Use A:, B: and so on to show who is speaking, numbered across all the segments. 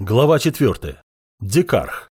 A: Глава 4. Декарх.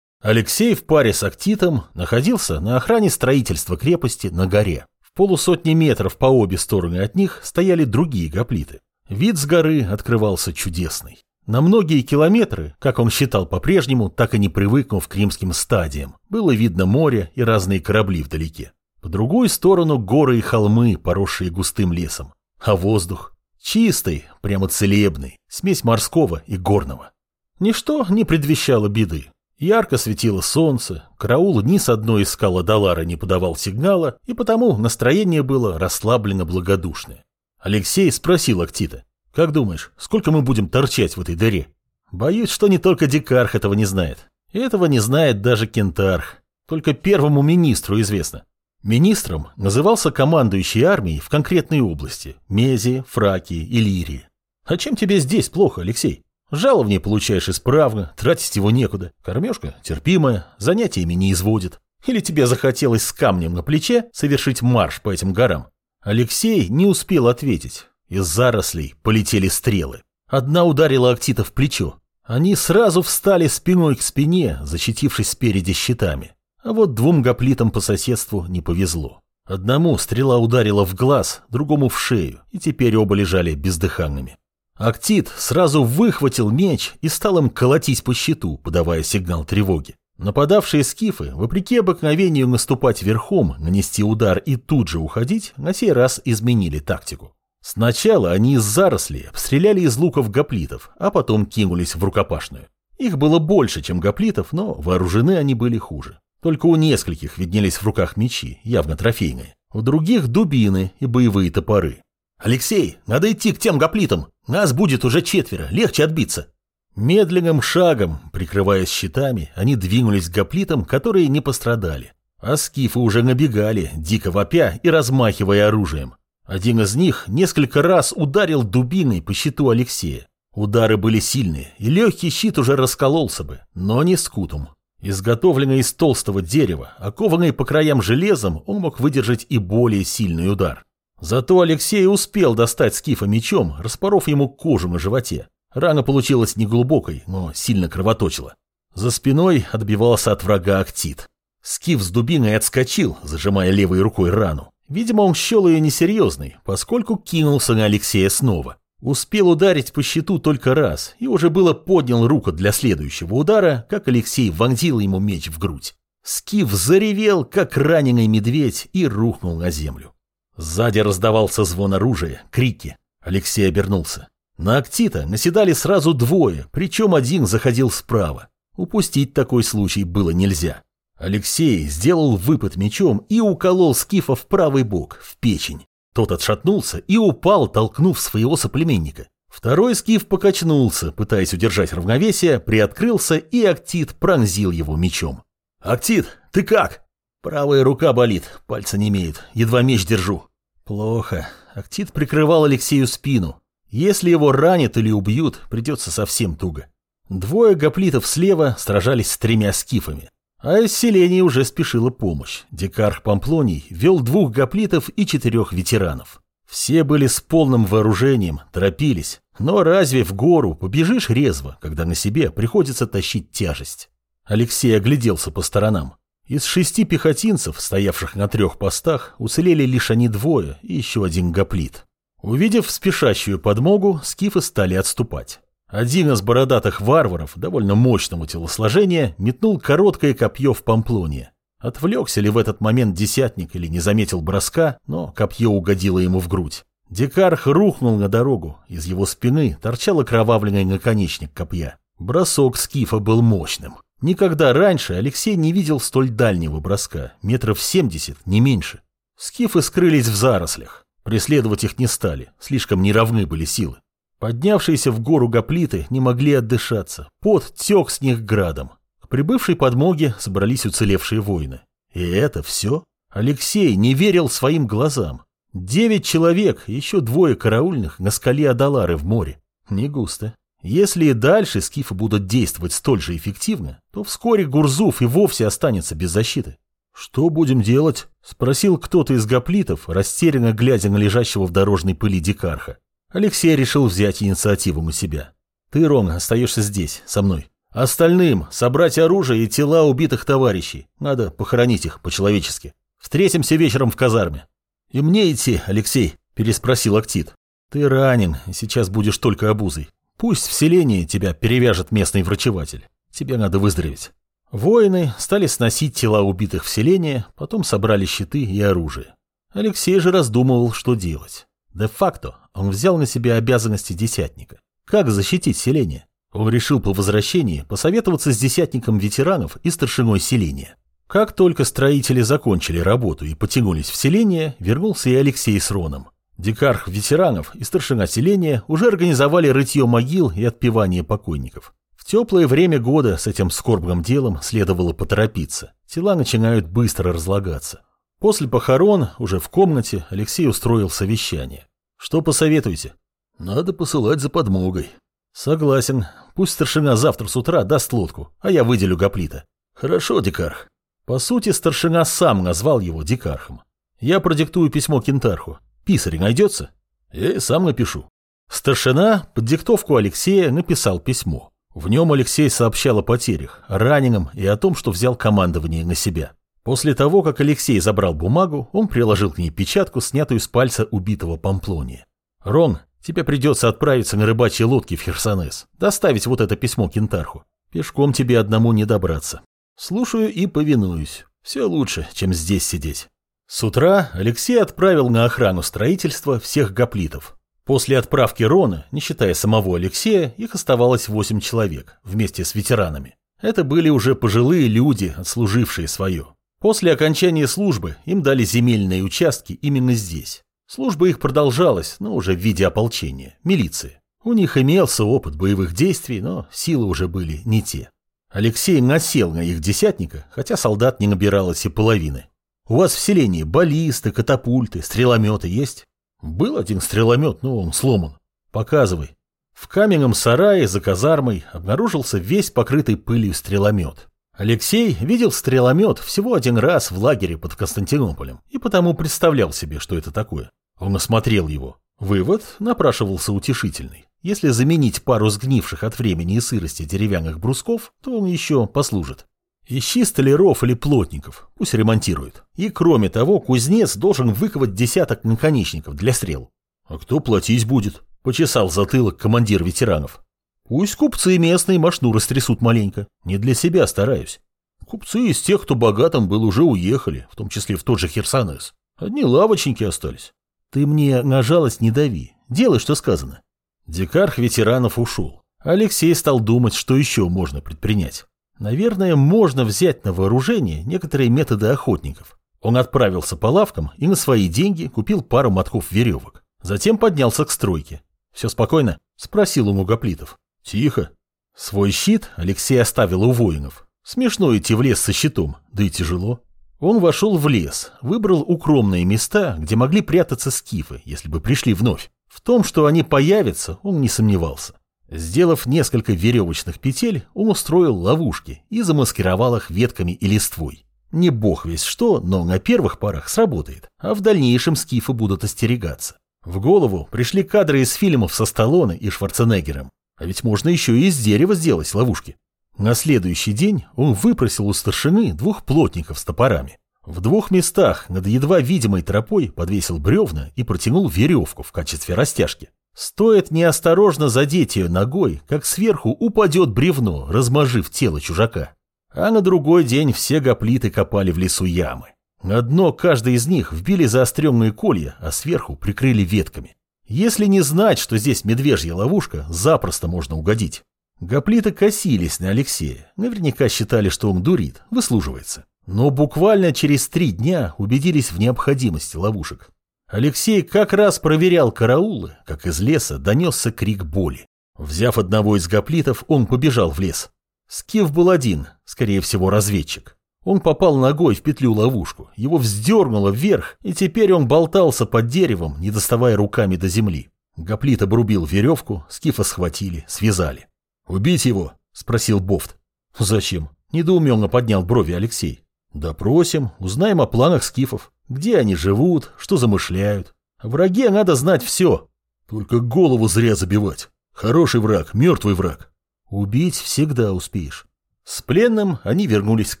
A: Алексей в паре с Актитом находился на охране строительства крепости на горе. В полусотни метров по обе стороны от них стояли другие гоплиты. Вид с горы открывался чудесный. На многие километры, как он считал по-прежнему, так и не привыкнув к римским стадиям, было видно море и разные корабли вдалеке. По другую сторону горы и холмы, поросшие густым лесом. А воздух? Чистый, прямо целебный, смесь морского и горного. Ничто не предвещало беды. Ярко светило солнце, караул ни с одной из скал Адалара не подавал сигнала, и потому настроение было расслабленно благодушное. Алексей спросил Актита, «Как думаешь, сколько мы будем торчать в этой дыре?» Боюсь, что не только Дикарх этого не знает. Этого не знает даже Кентарх. Только первому министру известно. Министром назывался командующий армией в конкретной области – Мезии, Фракии, Иллирии. А чем тебе здесь плохо, Алексей? Жалование получаешь исправно, тратить его некуда. Кормежка терпимая, занятиями не изводит. Или тебе захотелось с камнем на плече совершить марш по этим горам? Алексей не успел ответить. Из зарослей полетели стрелы. Одна ударила Актита в плечо. Они сразу встали спиной к спине, защитившись спереди щитами. А вот двум гоплитам по соседству не повезло. Одному стрела ударила в глаз, другому в шею, и теперь оба лежали бездыханными. Актит сразу выхватил меч и стал им колотить по щиту, подавая сигнал тревоги. Нападавшие скифы, вопреки обыкновению наступать верхом, нанести удар и тут же уходить, на сей раз изменили тактику. Сначала они из зарослей обстреляли из луков гоплитов, а потом кинулись в рукопашную. Их было больше, чем гоплитов, но вооружены они были хуже. Только у нескольких виднелись в руках мечи, явно трофейные. У других дубины и боевые топоры. «Алексей, надо идти к тем гоплитам. Нас будет уже четверо, легче отбиться». Медленным шагом, прикрываясь щитами, они двинулись к гоплитам, которые не пострадали. А скифы уже набегали, дико вопя и размахивая оружием. Один из них несколько раз ударил дубиной по щиту Алексея. Удары были сильные, и легкий щит уже раскололся бы, но не скутом. Изготовленный из толстого дерева, окованный по краям железом, он мог выдержать и более сильный удар. Зато Алексей успел достать скифа мечом, распоров ему кожу на животе. Рана получилась неглубокой, но сильно кровоточила. За спиной отбивался от врага Актит. Скиф с дубиной отскочил, зажимая левой рукой рану. Видимо, он счел ее несерьезной, поскольку кинулся на Алексея снова. Успел ударить по щиту только раз и уже было поднял руку для следующего удара, как Алексей вонзил ему меч в грудь. Скиф заревел, как раненый медведь, и рухнул на землю. Сзади раздавался звон оружия, крики. Алексей обернулся. На Актита наседали сразу двое, причем один заходил справа. Упустить такой случай было нельзя. Алексей сделал выпад мечом и уколол Скифа в правый бок, в печень. Тот отшатнулся и упал, толкнув своего соплеменника. Второй скиф покачнулся, пытаясь удержать равновесие, приоткрылся, и Актит пронзил его мечом. «Актит, ты как?» «Правая рука болит, пальца не имеет, едва меч держу». «Плохо». Актит прикрывал Алексею спину. Если его ранят или убьют, придется совсем туго. Двое гоплитов слева сражались с тремя скифами. А из уже спешила помощь. Декарх Памплоний вел двух гоплитов и четырех ветеранов. Все были с полным вооружением, торопились. Но разве в гору побежишь резво, когда на себе приходится тащить тяжесть? Алексей огляделся по сторонам. Из шести пехотинцев, стоявших на трех постах, уцелели лишь они двое и еще один гоплит. Увидев спешащую подмогу, скифы стали отступать. Один из бородатых варваров, довольно мощного телосложения, метнул короткое копье в Памплоне. Отвлекся ли в этот момент десятник или не заметил броска, но копье угодило ему в грудь. Декарх рухнул на дорогу, из его спины торчал окровавленный наконечник копья. Бросок скифа был мощным. Никогда раньше Алексей не видел столь дальнего броска, метров семьдесят, не меньше. Скифы скрылись в зарослях. Преследовать их не стали, слишком неравны были силы. Поднявшиеся в гору гоплиты не могли отдышаться. Пот тек с них градом. К прибывшей подмоге собрались уцелевшие воины. И это все? Алексей не верил своим глазам. Девять человек, еще двое караульных на скале Адалары в море. Не густо. Если и дальше скифы будут действовать столь же эффективно, то вскоре Гурзуф и вовсе останется без защиты. «Что будем делать?» – спросил кто-то из гоплитов, растерянно глядя на лежащего в дорожной пыли дикарха. Алексей решил взять инициативу на себя. Ты, Рон, остаешься здесь, со мной. Остальным собрать оружие и тела убитых товарищей. Надо похоронить их по-человечески. Встретимся вечером в казарме. И мне идти, Алексей, переспросил Актит. Ты ранен, сейчас будешь только обузой. Пусть в селении тебя перевяжет местный врачеватель. Тебе надо выздороветь. Воины стали сносить тела убитых в селение, потом собрали щиты и оружие. Алексей же раздумывал, что делать. Де-факто он взял на себя обязанности десятника. Как защитить селение? Он решил по возвращении посоветоваться с десятником ветеранов и старшиной селения. Как только строители закончили работу и потянулись в селение, вернулся и Алексей с Роном. Дикарх ветеранов и старшина селения уже организовали рытье могил и отпевание покойников. В теплое время года с этим скорбным делом следовало поторопиться. Тела начинают быстро разлагаться. После похорон, уже в комнате, Алексей устроил совещание. Что посоветуете? Надо посылать за подмогой. Согласен. Пусть старшина завтра с утра даст лодку, а я выделю гоплита. Хорошо, Дикарх. По сути, старшина сам назвал его Дикархом. Я продиктую письмо Кентарху. Писарь найдется? Я и сам напишу. Старшина под диктовку Алексея написал письмо. В нем Алексей сообщал о потерях, о раненом и о том, что взял командование на себя. После того, как Алексей забрал бумагу, он приложил к ней печатку, снятую с пальца убитого Памплония. «Рон, тебе придется отправиться на рыбачьей лодке в Херсонес, доставить вот это письмо Кентарху. Пешком тебе одному не добраться. Слушаю и повинуюсь. Все лучше, чем здесь сидеть». С утра Алексей отправил на охрану строительства всех гоплитов. После отправки Рона, не считая самого Алексея, их оставалось восемь человек, вместе с ветеранами. Это были уже пожилые люди, отслужившие свое. После окончания службы им дали земельные участки именно здесь. Служба их продолжалась, но уже в виде ополчения, милиции. У них имелся опыт боевых действий, но силы уже были не те. Алексей насел на их десятника, хотя солдат не набиралось и половины. У вас в селении баллисты, катапульты, стрелометы есть? Был один стреломет, но он сломан. Показывай. В каменном сарае за казармой обнаружился весь покрытый пылью стреломет. Алексей видел стреломет всего один раз в лагере под Константинополем и потому представлял себе, что это такое. Он осмотрел его. Вывод напрашивался утешительный. Если заменить пару сгнивших от времени и сырости деревянных брусков, то он еще послужит. Ищи столяров или плотников, пусть ремонтируют. И кроме того, кузнец должен выковать десяток наконечников для стрел. А кто платить будет? Почесал затылок командир ветеранов. Пусть купцы местные машну растрясут маленько. Не для себя стараюсь. Купцы из тех, кто богатым был, уже уехали, в том числе в тот же Херсонес. Одни лавочники остались. Ты мне на жалость не дави. Делай, что сказано. Дикарх ветеранов ушел. Алексей стал думать, что еще можно предпринять. Наверное, можно взять на вооружение некоторые методы охотников. Он отправился по лавкам и на свои деньги купил пару мотков веревок. Затем поднялся к стройке. «Все спокойно?» – спросил ему Гоплитов. Тихо. Свой щит Алексей оставил у воинов. Смешно идти в лес со щитом, да и тяжело. Он вошел в лес, выбрал укромные места, где могли прятаться скифы, если бы пришли вновь. В том, что они появятся, он не сомневался. Сделав несколько веревочных петель, он устроил ловушки и замаскировал их ветками и листвой. Не бог весь что, но на первых порах сработает, а в дальнейшем скифы будут остерегаться. В голову пришли кадры из фильмов со Сталлоне и Шварценеггером. А ведь можно еще и из дерева сделать ловушки. На следующий день он выпросил у старшины двух плотников с топорами. В двух местах над едва видимой тропой подвесил бревна и протянул веревку в качестве растяжки. Стоит неосторожно задеть ее ногой, как сверху упадет бревно, размажив тело чужака. А на другой день все гоплиты копали в лесу ямы. На дно каждой из них вбили заостренные колья, а сверху прикрыли ветками. Если не знать, что здесь медвежья ловушка, запросто можно угодить. Гоплиты косились на Алексея, наверняка считали, что он дурит, выслуживается. Но буквально через три дня убедились в необходимости ловушек. Алексей как раз проверял караулы, как из леса донесся крик боли. Взяв одного из гоплитов, он побежал в лес. Скиф был один, скорее всего, разведчик. Он попал ногой в петлю-ловушку, его вздернуло вверх, и теперь он болтался под деревом, не доставая руками до земли. Гоплит обрубил веревку, скифа схватили, связали. «Убить его?» – спросил Бофт. «Зачем?» – недоуменно поднял брови Алексей. «Допросим, узнаем о планах скифов, где они живут, что замышляют. Враге надо знать все. Только голову зря забивать. Хороший враг, мертвый враг. Убить всегда успеешь. С пленным они вернулись к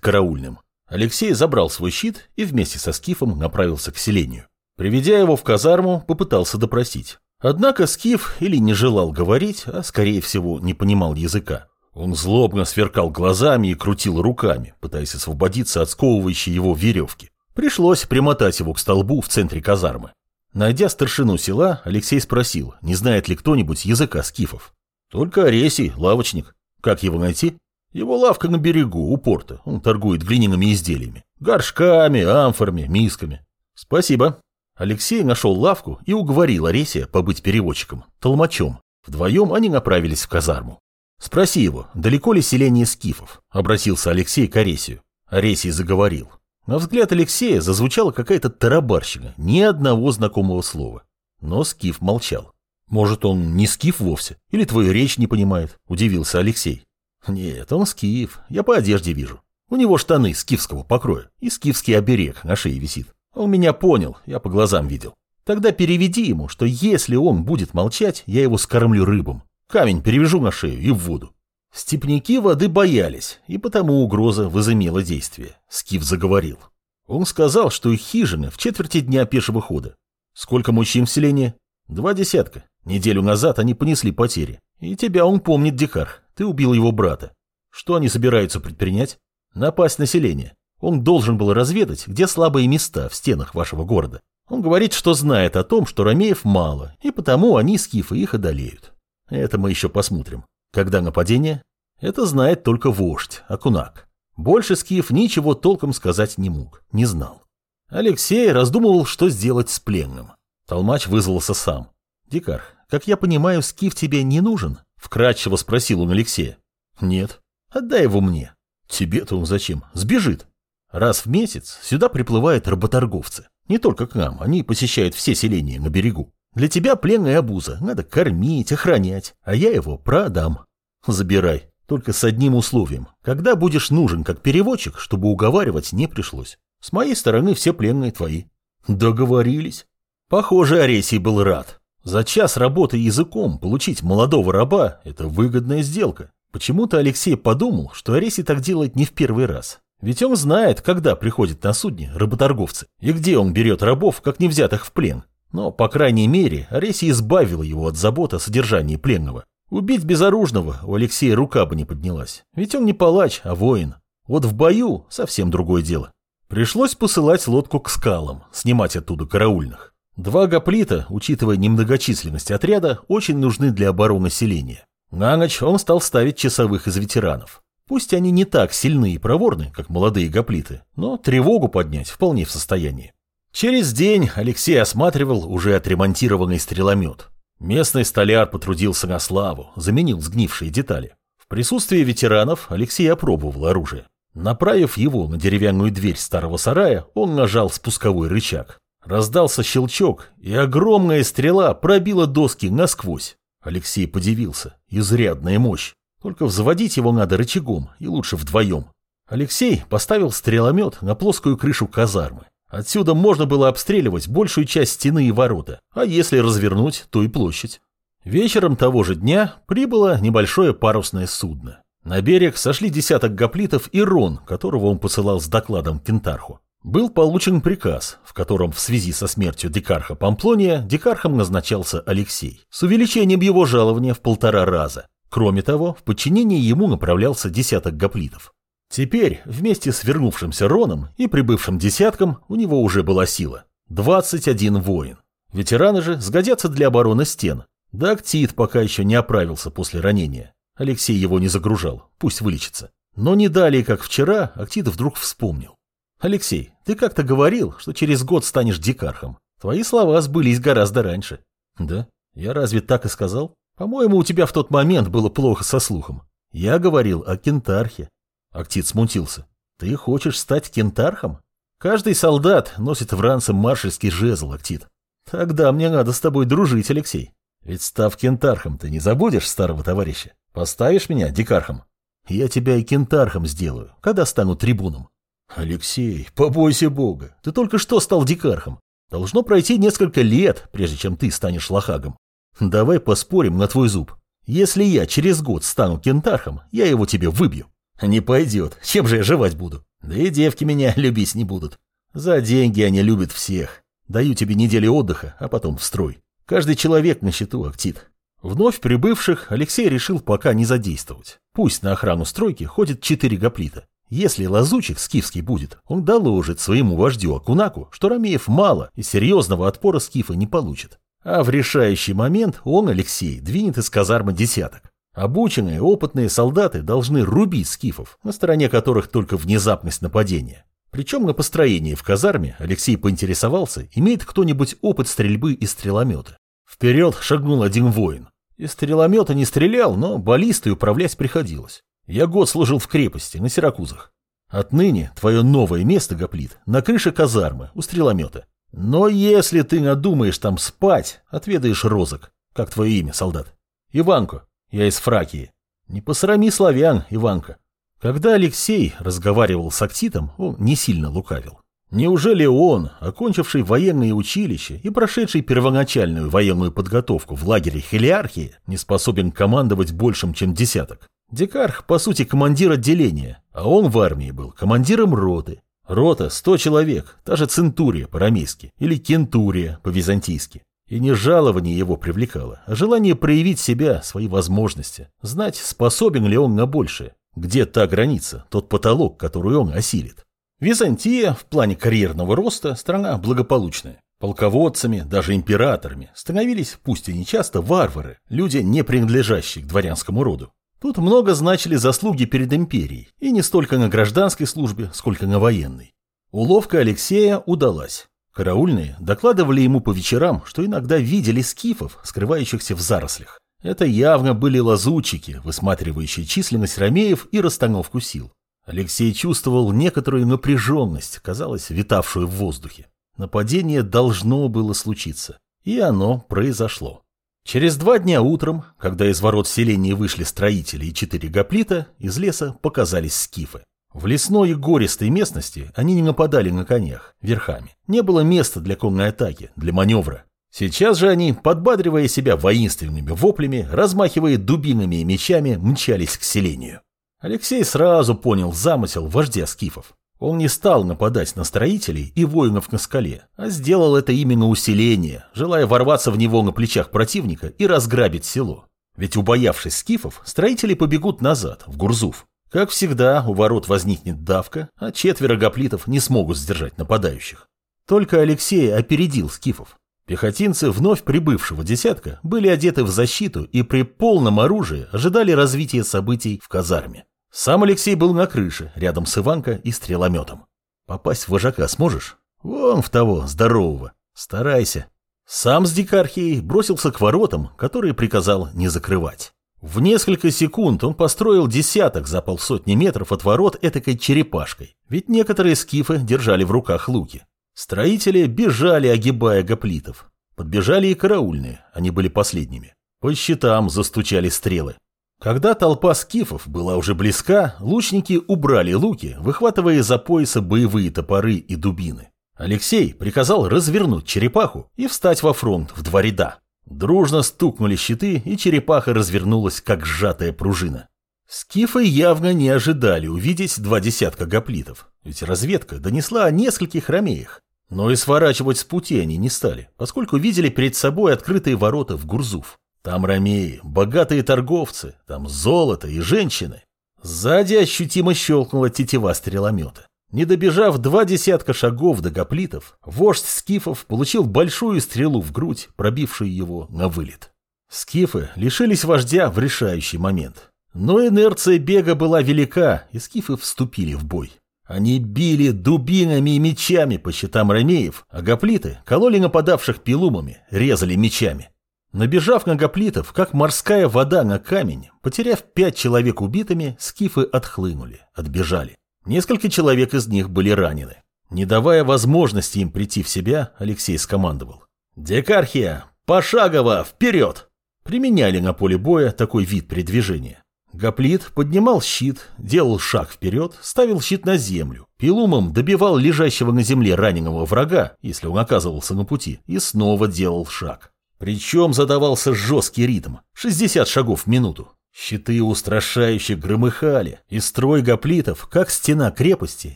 A: караульным. Алексей забрал свой щит и вместе со Скифом направился к селению. Приведя его в казарму, попытался допросить. Однако Скиф или не желал говорить, а скорее всего не понимал языка. Он злобно сверкал глазами и крутил руками, пытаясь освободиться от сковывающей его веревки. Пришлось примотать его к столбу в центре казармы. Найдя старшину села, Алексей спросил, не знает ли кто-нибудь языка скифов. Только Оресий, лавочник. Как его найти? Его лавка на берегу, у порта. Он торгует глиняными изделиями. Горшками, амфорами, мисками. Спасибо. Алексей нашел лавку и уговорил Оресия побыть переводчиком, толмачом. Вдвоем они направились в казарму. «Спроси его, далеко ли селение скифов?» – обратился Алексей к Оресию. Оресий заговорил. На взгляд Алексея зазвучала какая-то тарабарщина, ни одного знакомого слова. Но скиф молчал. «Может, он не скиф вовсе? Или твою речь не понимает?» – удивился Алексей. «Нет, он скиф, я по одежде вижу. У него штаны скифского покроя и скифский оберег на шее висит. Он меня понял, я по глазам видел. Тогда переведи ему, что если он будет молчать, я его скормлю рыбам. Камень перевяжу на шею и в воду. Степники воды боялись, и потому угроза возымела действие. Скиф заговорил. Он сказал, что их хижины в четверти дня пешего хода. Сколько мужчин в селении? Два десятка. Неделю назад они понесли потери. И тебя он помнит, Дикар. Ты убил его брата. Что они собираются предпринять? Напасть на селение. Он должен был разведать, где слабые места в стенах вашего города. Он говорит, что знает о том, что ромеев мало, и потому они, скифы, их одолеют. Это мы еще посмотрим. Когда нападение? Это знает только вождь, Акунак. Больше скиф ничего толком сказать не мог, не знал. Алексей раздумывал, что сделать с пленным. Толмач вызвался сам. «Дикар, как я понимаю, скиф тебе не нужен?» Вкратчиво спросил он Алексея. «Нет. Отдай его мне». «Тебе-то он зачем? Сбежит». Раз в месяц сюда приплывают работорговцы. Не только к нам, они посещают все селения на берегу. Для тебя пленная обуза, надо кормить, охранять, а я его продам. Забирай, только с одним условием. Когда будешь нужен как переводчик, чтобы уговаривать не пришлось. С моей стороны все пленные твои. Договорились. Похоже, Аресий был рад. За час работы языком получить молодого раба – это выгодная сделка. Почему-то Алексей подумал, что Аресий так делает не в первый раз. Ведь он знает, когда приходят на судне работорговцы, и где он берет рабов, как не взятых в плен. Но, по крайней мере, Аресий избавила его от забот о содержании пленного. Убить безоружного у Алексея рука бы не поднялась. Ведь он не палач, а воин. Вот в бою совсем другое дело. Пришлось посылать лодку к скалам, снимать оттуда караульных. Два гоплита, учитывая немногочисленность отряда, очень нужны для обороны селения. На ночь он стал ставить часовых из ветеранов. Пусть они не так сильны и проворны, как молодые гоплиты, но тревогу поднять вполне в состоянии. Через день Алексей осматривал уже отремонтированный стреломет. Местный столяр потрудился на славу, заменил сгнившие детали. В присутствии ветеранов Алексей опробовал оружие. Направив его на деревянную дверь старого сарая, он нажал спусковой рычаг. Раздался щелчок, и огромная стрела пробила доски насквозь. Алексей подивился. Изрядная мощь. Только взводить его надо рычагом, и лучше вдвоем. Алексей поставил стреломет на плоскую крышу казармы. Отсюда можно было обстреливать большую часть стены и ворота, а если развернуть, то и площадь. Вечером того же дня прибыло небольшое парусное судно. На берег сошли десяток гоплитов и Рон, которого он посылал с докладом Кентарху. Был получен приказ, в котором в связи со смертью дикарха Памплония дикархом назначался Алексей, с увеличением его жалования в полтора раза. Кроме того, в подчинении ему направлялся десяток гоплитов. Теперь, вместе с вернувшимся Роном и прибывшим десятком, у него уже была сила. 21 воин. Ветераны же сгодятся для обороны стен. Да Актит пока еще не оправился после ранения. Алексей его не загружал, пусть вылечится. Но не далее, как вчера, Актит вдруг вспомнил. «Алексей, ты как-то говорил, что через год станешь дикархом. Твои слова сбылись гораздо раньше». «Да? Я разве так и сказал?» По-моему, у тебя в тот момент было плохо со слухом. Я говорил о кентархе. Актит смутился. Ты хочешь стать кентархом? Каждый солдат носит в ранце маршальский жезл, Актит. Тогда мне надо с тобой дружить, Алексей. Ведь став кентархом, ты не забудешь старого товарища. Поставишь меня дикархом? Я тебя и кентархом сделаю, когда стану трибуном. Алексей, побойся бога. Ты только что стал дикархом. Должно пройти несколько лет, прежде чем ты станешь лохагом. Давай поспорим на твой зуб. Если я через год стану кентархом, я его тебе выбью. Не пойдет, чем же я жевать буду? Да и девки меня любить не будут. За деньги они любят всех. Даю тебе недели отдыха, а потом в строй. Каждый человек на счету актит. Вновь прибывших Алексей решил пока не задействовать. Пусть на охрану стройки ходит четыре гоплита. Если лазучик скифский будет, он доложит своему вождю Акунаку, что Ромеев мало и серьезного отпора скифа не получит. А в решающий момент он, Алексей, двинет из казармы десяток. Обученные, опытные солдаты должны рубить скифов, на стороне которых только внезапность нападения. Причем на построении в казарме Алексей поинтересовался, имеет кто-нибудь опыт стрельбы из стреломета. Вперед шагнул один воин. Из стреломета не стрелял, но баллистой управлять приходилось. Я год служил в крепости, на Сиракузах. Отныне твое новое место, Гоплит, на крыше казармы, у стреломета. Но если ты надумаешь там спать, отведаешь розок. Как твое имя, солдат? Иванко. Я из Фракии. Не посрами славян, Иванка. Когда Алексей разговаривал с Актитом, он не сильно лукавил. Неужели он, окончивший военное училище и прошедший первоначальную военную подготовку в лагере Хелиархии, не способен командовать большим, чем десяток? Декарх, по сути, командир отделения, а он в армии был командиром роты. Рота – сто человек, та же центурия по-рамейски или кентурия по-византийски. И не жалование его привлекало, а желание проявить себя, свои возможности, знать, способен ли он на большее. Где та граница, тот потолок, который он осилит? Византия в плане карьерного роста страна благополучная. Полководцами, даже императорами, становились, пусть и не часто, варвары, люди, не принадлежащие к дворянскому роду. Тут много значили заслуги перед империей, и не столько на гражданской службе, сколько на военной. Уловка Алексея удалась. Караульные докладывали ему по вечерам, что иногда видели скифов, скрывающихся в зарослях. Это явно были лазутчики, высматривающие численность ромеев и расстановку сил. Алексей чувствовал некоторую напряженность, казалось, витавшую в воздухе. Нападение должно было случиться. И оно произошло. Через два дня утром, когда из ворот селения вышли строители и четыре гоплита, из леса показались скифы. В лесной и гористой местности они не нападали на конях, верхами. Не было места для конной атаки, для маневра. Сейчас же они, подбадривая себя воинственными воплями, размахивая дубинами и мечами, мчались к селению. Алексей сразу понял замысел вождя скифов. Он не стал нападать на строителей и воинов на скале, а сделал это именно усиление, желая ворваться в него на плечах противника и разграбить село. Ведь убоявшись скифов, строители побегут назад, в Гурзуф. Как всегда, у ворот возникнет давка, а четверо гоплитов не смогут сдержать нападающих. Только Алексей опередил скифов. Пехотинцы вновь прибывшего десятка были одеты в защиту и при полном оружии ожидали развития событий в казарме. Сам Алексей был на крыше, рядом с Иванко и стрелометом. Попасть в вожака сможешь? Вон в того, здорового. Старайся. Сам с дикархией бросился к воротам, которые приказал не закрывать. В несколько секунд он построил десяток за полсотни метров от ворот этакой черепашкой, ведь некоторые скифы держали в руках луки. Строители бежали, огибая гоплитов. Подбежали и караульные, они были последними. По щитам застучали стрелы. Когда толпа скифов была уже близка, лучники убрали луки, выхватывая из-за пояса боевые топоры и дубины. Алексей приказал развернуть черепаху и встать во фронт в два ряда. Дружно стукнули щиты, и черепаха развернулась, как сжатая пружина. Скифы явно не ожидали увидеть два десятка гоплитов, ведь разведка донесла о нескольких ромеях. Но и сворачивать с пути они не стали, поскольку видели перед собой открытые ворота в Гурзуф. Там ромеи, богатые торговцы, там золото и женщины. Сзади ощутимо щелкнула тетива стреломета. Не добежав два десятка шагов до гоплитов, вождь скифов получил большую стрелу в грудь, пробившую его на вылет. Скифы лишились вождя в решающий момент. Но инерция бега была велика, и скифы вступили в бой. Они били дубинами и мечами по щитам ромеев, а гоплиты кололи нападавших пилумами, резали мечами. Набежав на гоплитов, как морская вода на камень, потеряв пять человек убитыми, скифы отхлынули, отбежали. Несколько человек из них были ранены. Не давая возможности им прийти в себя, Алексей скомандовал. «Декархия! Пошагово! Вперед!» Применяли на поле боя такой вид передвижения. Гоплит поднимал щит, делал шаг вперед, ставил щит на землю, пилумом добивал лежащего на земле раненого врага, если он оказывался на пути, и снова делал шаг. Причем задавался жесткий ритм – 60 шагов в минуту. Щиты устрашающе громыхали, и строй гоплитов, как стена крепости,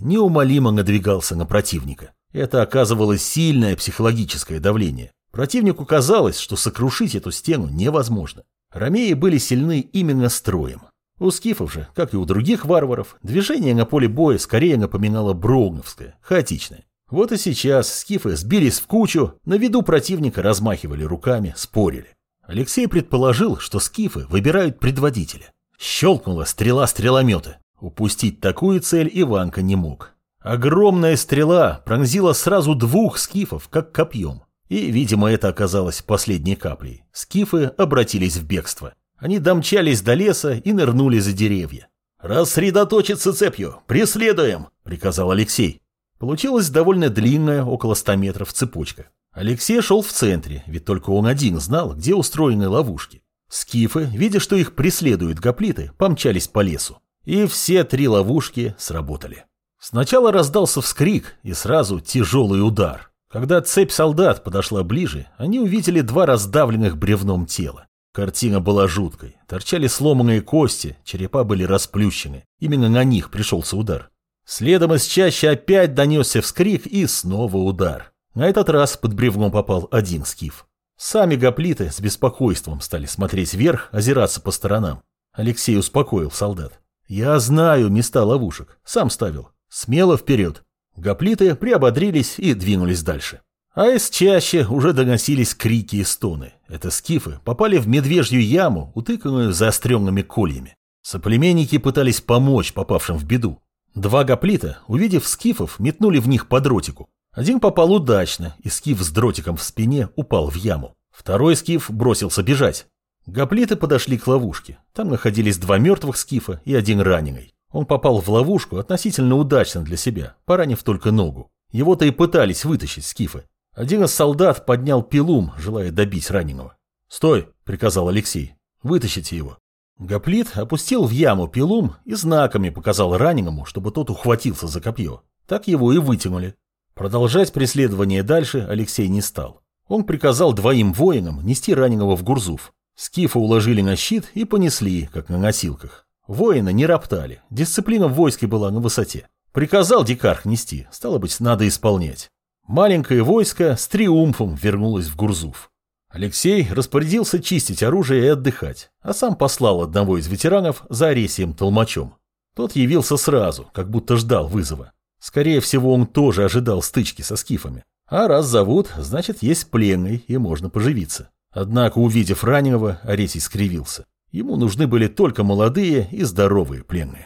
A: неумолимо надвигался на противника. Это оказывало сильное психологическое давление. Противнику казалось, что сокрушить эту стену невозможно. Ромеи были сильны именно строем. У скифов же, как и у других варваров, движение на поле боя скорее напоминало броуновское, хаотичное. Вот и сейчас скифы сбились в кучу, на виду противника размахивали руками, спорили. Алексей предположил, что скифы выбирают предводителя. Щелкнула стрела стреломета. Упустить такую цель Иванка не мог. Огромная стрела пронзила сразу двух скифов, как копьем. И, видимо, это оказалось последней каплей. Скифы обратились в бегство. Они домчались до леса и нырнули за деревья. «Рассредоточиться цепью! Преследуем!» – приказал Алексей. Получилась довольно длинная, около ста метров, цепочка. Алексей шел в центре, ведь только он один знал, где устроены ловушки. Скифы, видя, что их преследуют гоплиты, помчались по лесу. И все три ловушки сработали. Сначала раздался вскрик и сразу тяжелый удар. Когда цепь солдат подошла ближе, они увидели два раздавленных бревном тела. Картина была жуткой. Торчали сломанные кости, черепа были расплющены. Именно на них пришелся удар. Следом из чаще опять донесся вскрик и снова удар. На этот раз под бревном попал один скиф. Сами гоплиты с беспокойством стали смотреть вверх, озираться по сторонам. Алексей успокоил солдат. «Я знаю места ловушек. Сам ставил. Смело вперед». Гоплиты приободрились и двинулись дальше. А из чаще уже доносились крики и стоны. Это скифы попали в медвежью яму, утыканную заостренными кольями. Соплеменники пытались помочь попавшим в беду. Два гоплита, увидев скифов, метнули в них по дротику. Один попал удачно, и скиф с дротиком в спине упал в яму. Второй скиф бросился бежать. Гоплиты подошли к ловушке. Там находились два мертвых скифа и один раненый. Он попал в ловушку относительно удачно для себя, поранив только ногу. Его-то и пытались вытащить скифы. Один из солдат поднял пилум, желая добить раненого. «Стой!» – приказал Алексей. «Вытащите его». Гоплит опустил в яму пилум и знаками показал раненому, чтобы тот ухватился за копье. Так его и вытянули. Продолжать преследование дальше Алексей не стал. Он приказал двоим воинам нести раненого в Гурзуф. Скифа уложили на щит и понесли, как на носилках. Воины не роптали, дисциплина в войске была на высоте. Приказал дикарх нести, стало быть, надо исполнять. Маленькое войско с триумфом вернулось в Гурзуф. Алексей распорядился чистить оружие и отдыхать, а сам послал одного из ветеранов за Аресием Толмачом. Тот явился сразу, как будто ждал вызова. Скорее всего, он тоже ожидал стычки со скифами. А раз зовут, значит, есть пленный, и можно поживиться. Однако, увидев раненого, Аресий скривился. Ему нужны были только молодые и здоровые пленные.